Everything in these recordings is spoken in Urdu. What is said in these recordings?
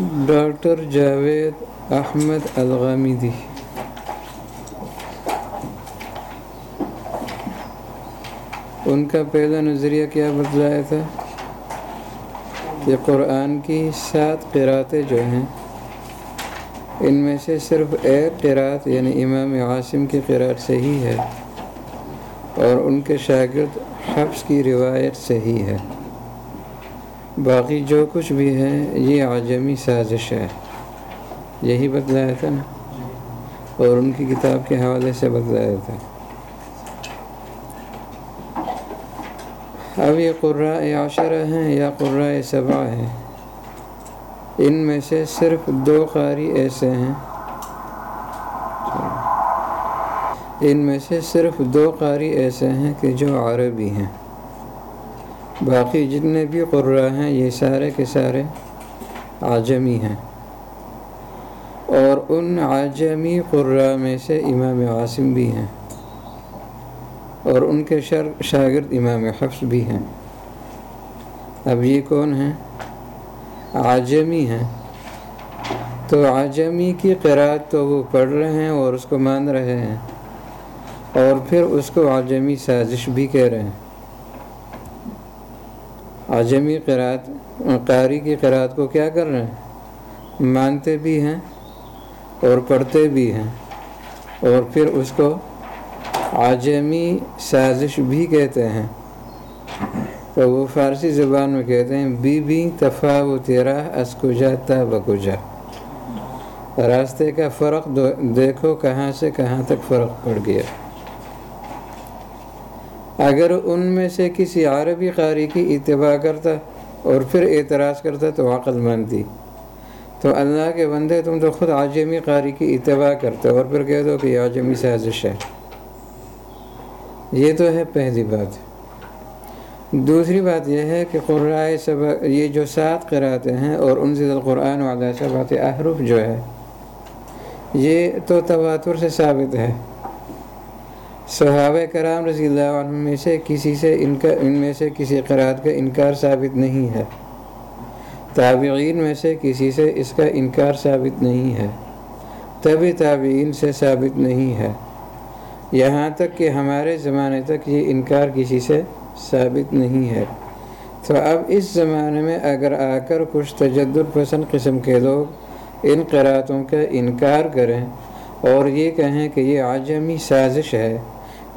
ڈاکٹر جاوید احمد الغامدی ان کا پہلا نظریہ کیا بتلایا تھا؟ کہ قرآن کی سات قراتیں جو ہیں، ان میں سے صرف ایک قرات یعنی امام عاصم کی قرات صحیح ہے اور ان کے شاگرد حفظ کی روایت صحیح ہے۔ باقی جو کچھ بھی ہے، یہ عجمی سازش ہے۔ یہی بتلایا تھا نا؟ اور ان کی کتاب کے حوالے سے بتلایا تھا۔ اب یہ قرآۂ عاشرہ ہیں یا قرآۂ صبا ہیں؟ ان میں سے صرف دو قاری ایسے ہیں۔ ان میں سے صرف دو قاری ایسے ہیں کہ جو عربی ہیں۔ باقی جتنے بھی قرآ ہیں، یہ سارے کے سارے عجمی ہیں۔ اور ان عجمی قرآ میں سے امام عاصم بھی ہیں۔ اور ان کے شر، شاگرد امام حفظ بھی ہیں۔ اب یہ کون ہیں؟ عجمی ہیں۔ تو عجمی کی قرآت تو وہ پڑھ رہے ہیں اور اس کو مان رہے ہیں۔ اور پھر اس کو عجمی سازش بھی کہہ رہے ہیں۔ عجمی قرآت، قاری کی قرآت کو کیا کر رہے ہیں؟ مانتے بھی ہیں اور پڑھتے بھی ہیں۔ اور پھر اس کو عجمی سازش بھی کہتے ہیں۔ تو وہ فارسی زبان میں کہتے ہیں، بی بی تفا و تیرا اسکجا تا بکجا راستے کا فرق دیکھو کہاں سے کہاں تک فرق پڑ گیا۔ اگر ان میں سے کسی عربی قاری کی اتباع کرتا اور پھر اعتراض کرتا تو عقل مانتی تو اللہ کے بندے تم تو خود عجمی قاری کی اتباع کرتے اور پھر کہہ دو کہ یہ عجمی سازش ہے۔ یہ تو ہے پہلی بات۔ دوسری بات یہ ہے کہ قرآۂ سب، یہ جو سات قراتے ہیں اور ان سے القرآن والا صبات احرف جو ہے، یہ تو تواتر سے ثابت ہے۔ صحابہ کرام رضی اللہ عنہ میں سے کسی سے ان کا ان میں سے کسی قرآت کا انکار ثابت نہیں ہے۔ تابعین میں سے کسی سے اس کا انکار ثابت نہیں ہے۔ طبی تابعین سے ثابت نہیں ہے۔ یہاں تک کہ ہمارے زمانے تک یہ انکار کسی سے ثابت نہیں ہے۔ تو اب اس زمانے میں اگر آ کر کچھ تجدد پسند قسم کے لوگ ان قراتوں کا انکار کریں اور یہ کہیں کہ یہ عجمی سازش ہے۔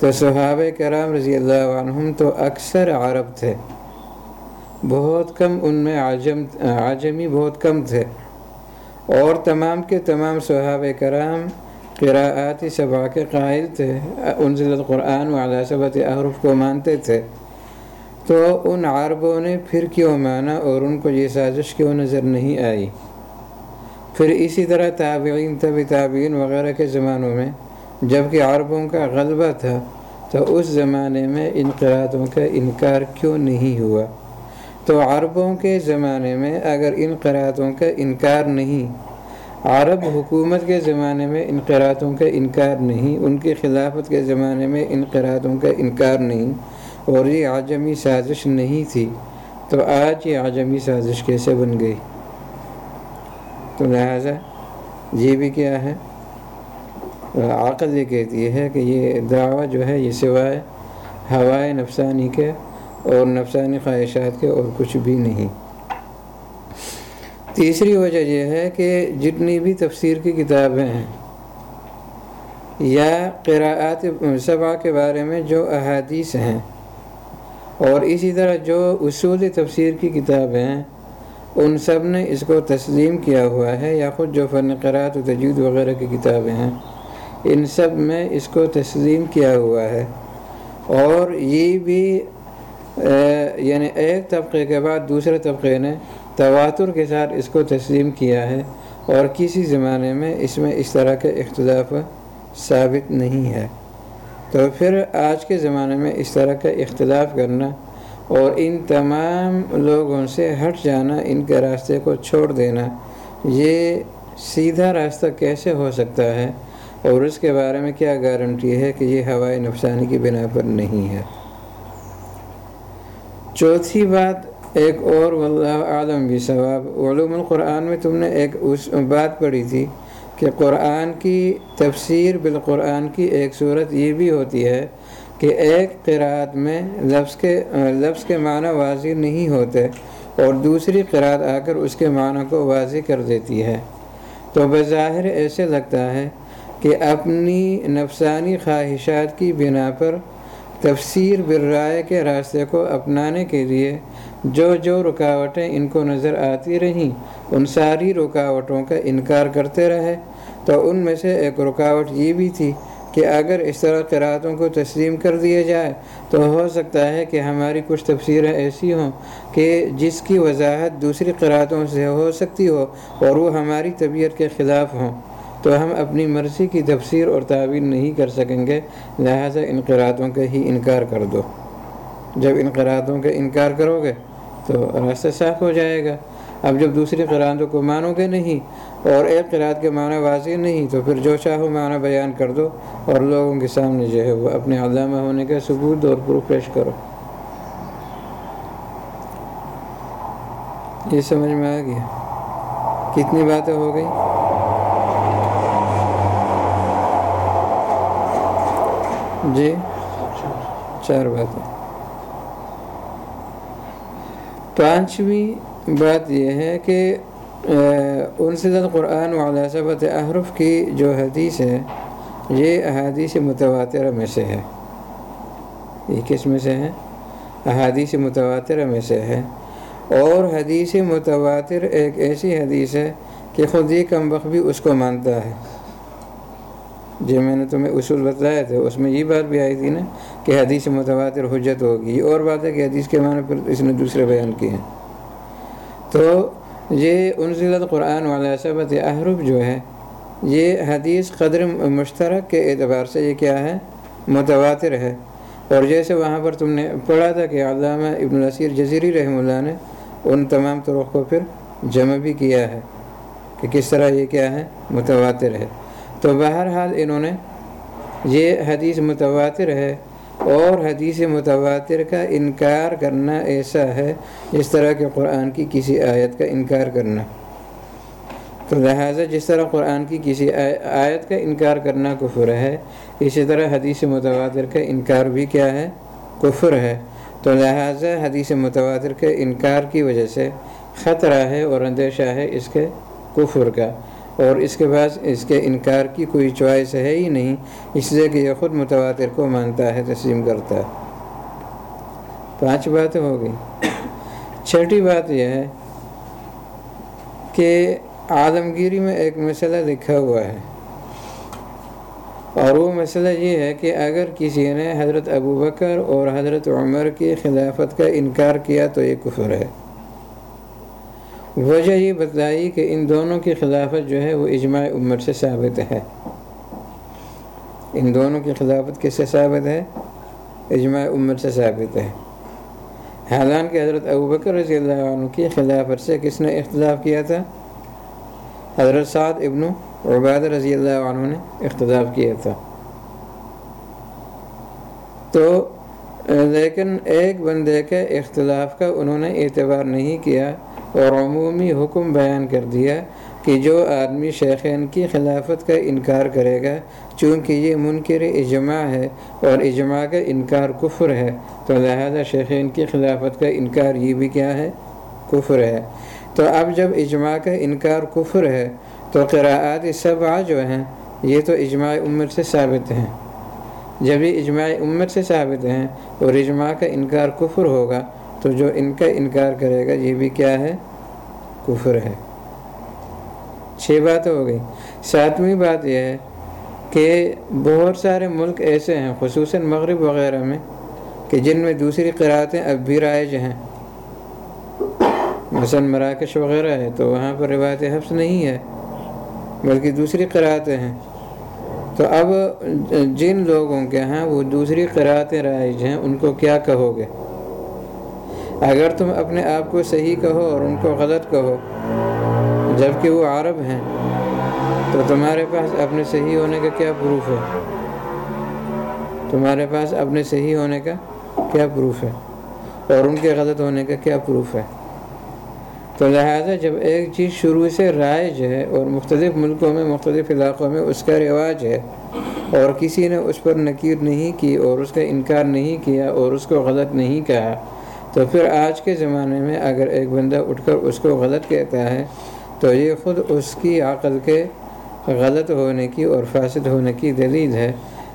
تو صحابہ کرام رضی اللہ عنہم تو اکثر عرب تھے۔ بہت کم ان میں عجم، عجمی بہت کم تھے۔ اور تمام کے تمام صحابہ کرام قراءات صبا کے قائل تھے۔ انزل القرآن و صبت احرف کو مانتے تھے۔ تو ان عربوں نے پھر کیوں مانا اور ان کو یہ سازش کیوں نظر نہیں آئی؟ پھر اسی طرح تابعین طبی تابعین وغیرہ کے زمانوں میں جبکہ عربوں کا غلبہ تھا، تو اس زمانے میں انقراتوں کا انکار کیوں نہیں ہوا؟ تو عربوں کے زمانے میں اگر انقراتوں کا انکار نہیں، عرب حکومت کے زمانے میں انقراتوں کا انکار نہیں، ان کی خلافت کے زمانے میں انقراتوں کا انکار نہیں، اور یہ عجمی سازش نہیں تھی، تو آج یہ عجمی سازش کیسے بن گئی؟ تو لہٰذا یہ بھی کیا ہے؟ عقل یہ کہتی ہے کہ یہ دعویٰ جو ہے، یہ سوائے ہوائے نفسانی کے اور نفسانی خواہشات کے اور کچھ بھی نہیں۔ تیسری وجہ یہ ہے کہ جتنی بھی تفسیر کی کتابیں ہیں یا قراءات صبا کے بارے میں جو احادیث ہیں اور اسی طرح جو اصول تفسیر کی کتابیں ہیں، ان سب نے اس کو تسلیم کیا ہوا ہے یا خود جو فن قرات و تجید وغیرہ کی کتابیں ہیں ان سب میں اس کو تسلیم کیا ہوا ہے۔ اور یہ بھی یعنی ایک طبقے کے بعد دوسرے طبقے نے تواتر کے ساتھ اس کو تسلیم کیا ہے۔ اور کسی زمانے میں اس میں اس طرح کے اختلاف ثابت نہیں ہے۔ تو پھر آج کے زمانے میں اس طرح کا اختلاف کرنا اور ان تمام لوگوں سے ہٹ جانا، ان کے راستے کو چھوڑ دینا، یہ سیدھا راستہ کیسے ہو سکتا ہے؟ اور اس کے بارے میں کیا گارنٹی ہے کہ یہ ہوائی نفسانی کی بنا پر نہیں ہے؟ چوتھی بات، ایک اور واللہ عالم بھی ثواب علوم القرآن میں تم نے ایک اس بات پڑھی تھی کہ قرآن کی تفسیر بالقرآن کی ایک صورت یہ بھی ہوتی ہے کہ ایک قرآت میں لفظ کے لفظ کے معنی واضح نہیں ہوتے اور دوسری قرآت آ کر اس کے معنی کو واضح کر دیتی ہے۔ تو بظاہر ایسے لگتا ہے کہ اپنی نفسانی خواہشات کی بنا پر تفسیر برائے کے راستے کو اپنانے کے لیے جو جو رکاوٹیں ان کو نظر آتی رہیں، ان ساری رکاوٹوں کا انکار کرتے رہے۔ تو ان میں سے ایک رکاوٹ یہ بھی تھی کہ اگر اس طرح قرآتوں کو تسلیم کر دیا جائے، تو ہو سکتا ہے کہ ہماری کچھ تفسیریں ایسی ہوں کہ جس کی وضاحت دوسری قرآتوں سے ہو سکتی ہو اور وہ ہماری طبیعت کے خلاف ہوں۔ تو ہم اپنی مرضی کی تفسیر اور تعبیر نہیں کر سکیں گے، لہٰذا ان کا ہی انکار کر دو۔ جب ان کا انکار کرو گے تو راستہ صاف ہو جائے گا۔ اب جب دوسری قرآتوں کو مانو گے نہیں اور ایک قرآت کے معنی واضح نہیں، تو پھر جو چاہو معنی بیان کر دو اور لوگوں کے سامنے جو ہے وہ اپنے علامہ ہونے کا ثبوت اور پروف پیش کرو۔ یہ سمجھ میں آ گیا۔ کتنی باتیں ہو گئی جی۔ چار باتیں۔ پانچویں بات یہ ہے کہ انسد قرآن والا صبت احرف کی جو حدیث ہے، یہ احادیث متواترہ میں سے ہے۔ یہ کس میں سے ہے؟ احادیث متواترہ میں سے ہے۔ اور حدیث متواتر ایک ایسی حدیث ہے کہ خود یہ کم وقت بھی اس کو مانتا ہے۔ جو میں نے تمہیں اصول بتلایا تھے اس میں یہ بات بھی آئی تھی نا کہ حدیث متواتر حجت ہوگی۔ اور بات ہے کہ حدیث کے معنی پر اس نے دوسرے بیان کیے ہیں۔ تو یہ انزلت قرآن والا صبت احرف جو ہے، یہ حدیث قدر مشترک کے اعتبار سے یہ کیا ہے؟ متواتر ہے۔ اور جیسے وہاں پر تم نے پڑھا تھا کہ علامہ ابن الصیر جزیری رحمہ اللہ نے ان تمام طرق کو پھر جمع بھی کیا ہے کہ کس طرح یہ کیا ہے؟ متواتر ہے۔ تو بہرحال انہوں نے یہ حدیث متواتر ہے اور حدیث متواتر کا انکار کرنا ایسا ہے جس طرح کہ قرآن کی کسی آیت کا انکار کرنا۔ تو لہٰذا جس طرح قرآن کی کسی آیت کا انکار کرنا کفر ہے، اسی طرح حدیث متواتر کا انکار بھی کیا ہے؟ کفر ہے۔ تو لہٰذا حدیث متواتر کے انکار کی وجہ سے خطرہ ہے اور اندیشہ ہے اس کے کفر کا۔ اور اس کے بعد اس کے انکار کی کوئی چوائس ہے ہی نہیں، اس لیے کہ یہ خود متواتر کو مانتا ہے، تسلیم کرتا ہے۔ پانچ باتیں ہو گئی۔ چھٹی بات یہ ہے کہ عالمگیری میں ایک مسئلہ لکھا ہوا ہے۔ اور وہ مسئلہ یہ ہے کہ اگر کسی نے حضرت ابو بکر اور حضرت عمر کی خلافت کا انکار کیا تو یہ کفر ہے۔ وجہ یہ بتلائی کہ ان دونوں کی خلافت جو ہے وہ اجماع عمر سے ثابت ہے۔ ان دونوں کی خلافت کس سے ثابت ہے؟ اجماع عمر سے ثابت ہے۔ حالانکہ حضرت ابوبکر رضی اللہ عنہ کی خلافت سے کس نے اختلاف کیا تھا؟ حضرت سعد ابن عباد رضی اللہ عنہ نے اختلاف کیا تھا۔ تو، لیکن ایک بندے کے اختلاف کا انہوں نے اعتبار نہیں کیا۔ اور عمومی حکم بیان کر دیا کہ جو آدمی شیخین کی خلافت کا انکار کرے گا، چونکہ یہ منکر اجماع ہے اور اجماع کا انکار کفر ہے، تو لہذا شیخین کی خلافت کا انکار یہ بھی کیا ہے؟ کفر ہے۔ تو اب جب اجماع کا انکار کفر ہے، تو قراءات سبعہ جو ہیں، یہ تو اجماع امت سے ثابت ہیں۔ جب یہ اجماع امت سے ثابت ہیں اور اجماع کا انکار کفر ہوگا تو جو ان کا انکار کرے گا، یہ بھی کیا ہے؟ کفر ہے۔ چھ بات ہو گئی ساتویں بات یہ ہے کہ بہت سارے ملک ایسے ہیں، خصوصاً مغرب وغیرہ میں، کہ جن میں دوسری قرآتیں اب بھی رائج ہیں۔ مثلا مراکش وغیرہ ہے، تو وہاں پر روایت حفظ نہیں ہے، بلکہ دوسری قرآتیں ہیں۔ تو اب جن لوگوں کے ہاں وہ دوسری قرآتیں رائج ہیں، ان کو کیا کہو گے؟ اگر تم اپنے آپ کو صحیح کہو اور ان کو غلط کہو جبکہ وہ عرب ہیں، تو تمہارے پاس اپنے صحیح ہونے کا کیا پروف ہے؟ تمہارے پاس اپنے صحیح ہونے کا کیا پروف ہے؟ اور ان کے غلط ہونے کا کیا پروف ہے؟ تو لہٰذا جب ایک چیز شروع سے رائج ہے اور مختلف ملکوں میں، مختلف علاقوں میں اس کا رواج ہے، اور کسی نے اس پر نکیر نہیں کی اور اس کا انکار نہیں کیا اور اس کو غلط نہیں کہا تو پھر آج کے زمانے میں اگر ایک بندہ اٹھ کر اس کو غلط کہتا ہے، تو یہ خود اس کی عقل کے غلط ہونے کی اور فاسد ہونے کی دلیل ہے۔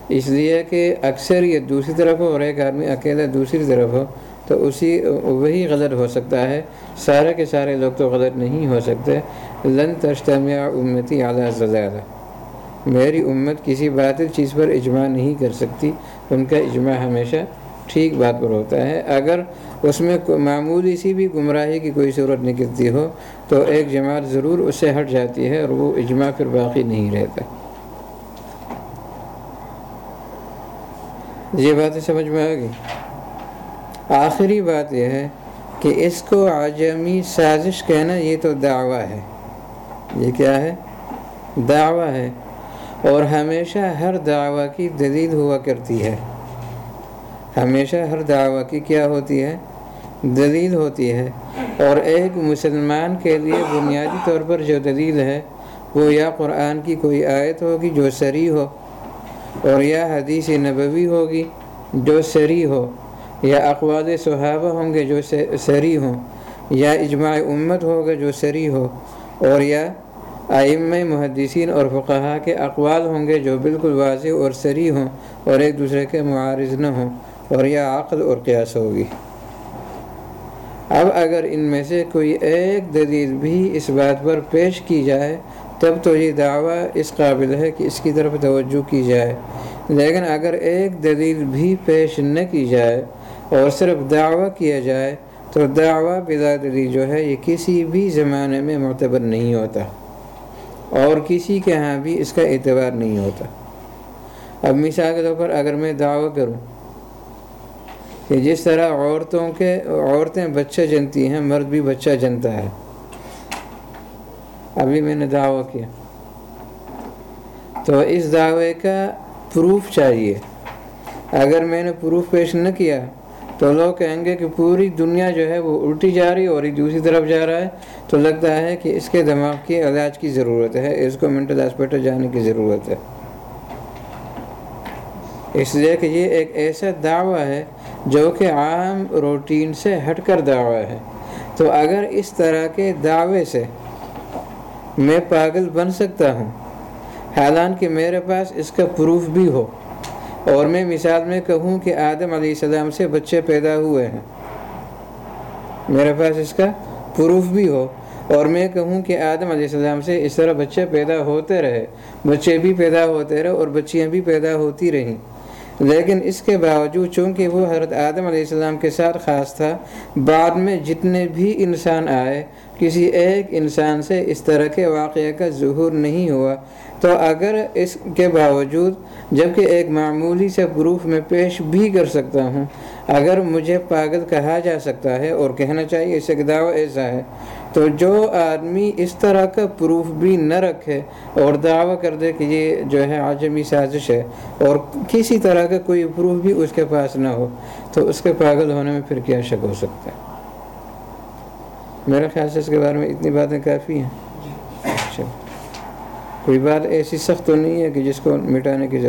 اس لیے کہ اکثر یہ دوسری طرف ہو اور ایک آدمی اکیلا دوسری طرف ہو، تو اسی، وہی غلط ہو سکتا ہے۔ سارے کے سارے لوگ تو غلط نہیں ہو سکتے۔ لن تجتمع امتی اعلیٰ زیادہ میری امت کسی باطل چیز پر اجماع نہیں کر سکتی۔ ان کا اجماع ہمیشہ ٹھیک بات پر ہوتا ہے۔ اگر اس میں معمولی سی بھی گمراہی کی کوئی صورت نکلتی ہو، تو ایک جماعت ضرور اس سے ہٹ جاتی ہے اور وہ اجماع پھر باقی نہیں رہتا۔ یہ باتیں سمجھ میں آ گئی آخری بات یہ ہے کہ اس کو عجمی سازش کہنا یہ تو دعویٰ ہے۔ یہ کیا ہے؟ دعویٰ ہے۔ اور ہمیشہ ہر دعویٰ کی دلیل ہوا کرتی ہے۔ ہمیشہ ہر دعویٰ کی کیا ہوتی ہے؟ دلیل ہوتی ہے۔ اور ایک مسلمان کے لیے بنیادی طور پر جو دلیل ہے، وہ یا قرآن کی کوئی آیت ہوگی جو سری ہو، اور یا حدیث نبوی ہوگی جو سری ہو، یا اقوال صحابہ ہوں گے جو سری ہوں، یا اجماع امت ہوگا جو سری ہو، اور یا آئم محدثین اور فقہا کے اقوال ہوں گے جو بالکل واضح اور سری ہوں، اور ایک دوسرے کے معارض نہ ہوں۔ اور یا عقل اور قیاس ہوگی۔ اب اگر ان میں سے کوئی ایک دلیل بھی اس بات پر پیش کی جائے، تب تو یہ دعویٰ اس قابل ہے کہ اس کی طرف توجہ کی جائے۔ لیکن اگر ایک دلیل بھی پیش نہ کی جائے اور صرف دعویٰ کیا جائے، تو دعویٰ بلا دلیل جو ہے، یہ کسی بھی زمانے میں معتبر نہیں ہوتا۔ اور کسی کے ہاں بھی اس کا اعتبار نہیں ہوتا۔ اب مثال کے طور پر اگر میں دعویٰ کروں کہ جس طرح عورتوں کے عورتیں بچہ جنتی ہیں، مرد بھی بچہ جنتا ہے۔ ابھی میں نے دعویٰ کیا۔ تو اس دعوے کا پروف چاہیے۔ اگر میں نے پروف پیش نہ کیا، تو لوگ کہیں گے کہ پوری دنیا جو ہے وہ الٹی جا رہی ہے اور دوسری طرف جا رہا ہے۔ تو لگتا ہے کہ اس کے دماغ کے علاج کی ضرورت ہے، اس کو منٹل ہاسپٹل جانے کی ضرورت ہے۔ اس لیے کہ یہ ایک ایسا دعویٰ ہے جو کہ عام روٹین سے ہٹ کر دعویٰ ہے۔ تو اگر اس طرح کے دعوے سے میں پاگل بن سکتا ہوں حالانکہ میرے پاس اس کا پروف بھی ہو، اور میں مثال میں کہوں کہ آدم علیہ السلام سے بچے پیدا ہوئے ہیں۔ میرے پاس اس کا پروف بھی ہو، اور میں کہوں کہ آدم علیہ السلام سے اس طرح بچے پیدا ہوتے رہے۔ بچے بھی پیدا ہوتے رہے اور بچیاں بھی پیدا ہوتی رہیں۔ لیکن اس کے باوجود چونکہ وہ حضرت آدم علیہ السلام کے ساتھ خاص تھا، بعد میں جتنے بھی انسان آئے، کسی ایک انسان سے اس طرح کے واقعہ کا ظہور نہیں ہوا۔ تو اگر اس کے باوجود، جبکہ ایک معمولی سے پروف میں پیش بھی کر سکتا ہوں، اگر مجھے پاگل کہا جا سکتا ہے اور کہنا چاہیے، اس ایک دعویٰ ایسا ہے تو جو آدمی اس طرح کا پروف بھی نہ رکھے اور دعویٰ کر دے کہ یہ جو ہے عجمی سازش ہے اور کسی طرح کا کوئی پروف بھی اس کے پاس نہ ہو تو اس کے پاگل ہونے میں پھر کیا شک ہو سکتا ہے؟ میرا خیال سے اس کے بارے میں اتنی باتیں کافی ہیں۔ اچھا کوئی بات ایسی سخت تو نہیں ہے کہ جس کو مٹانے کی ضرورت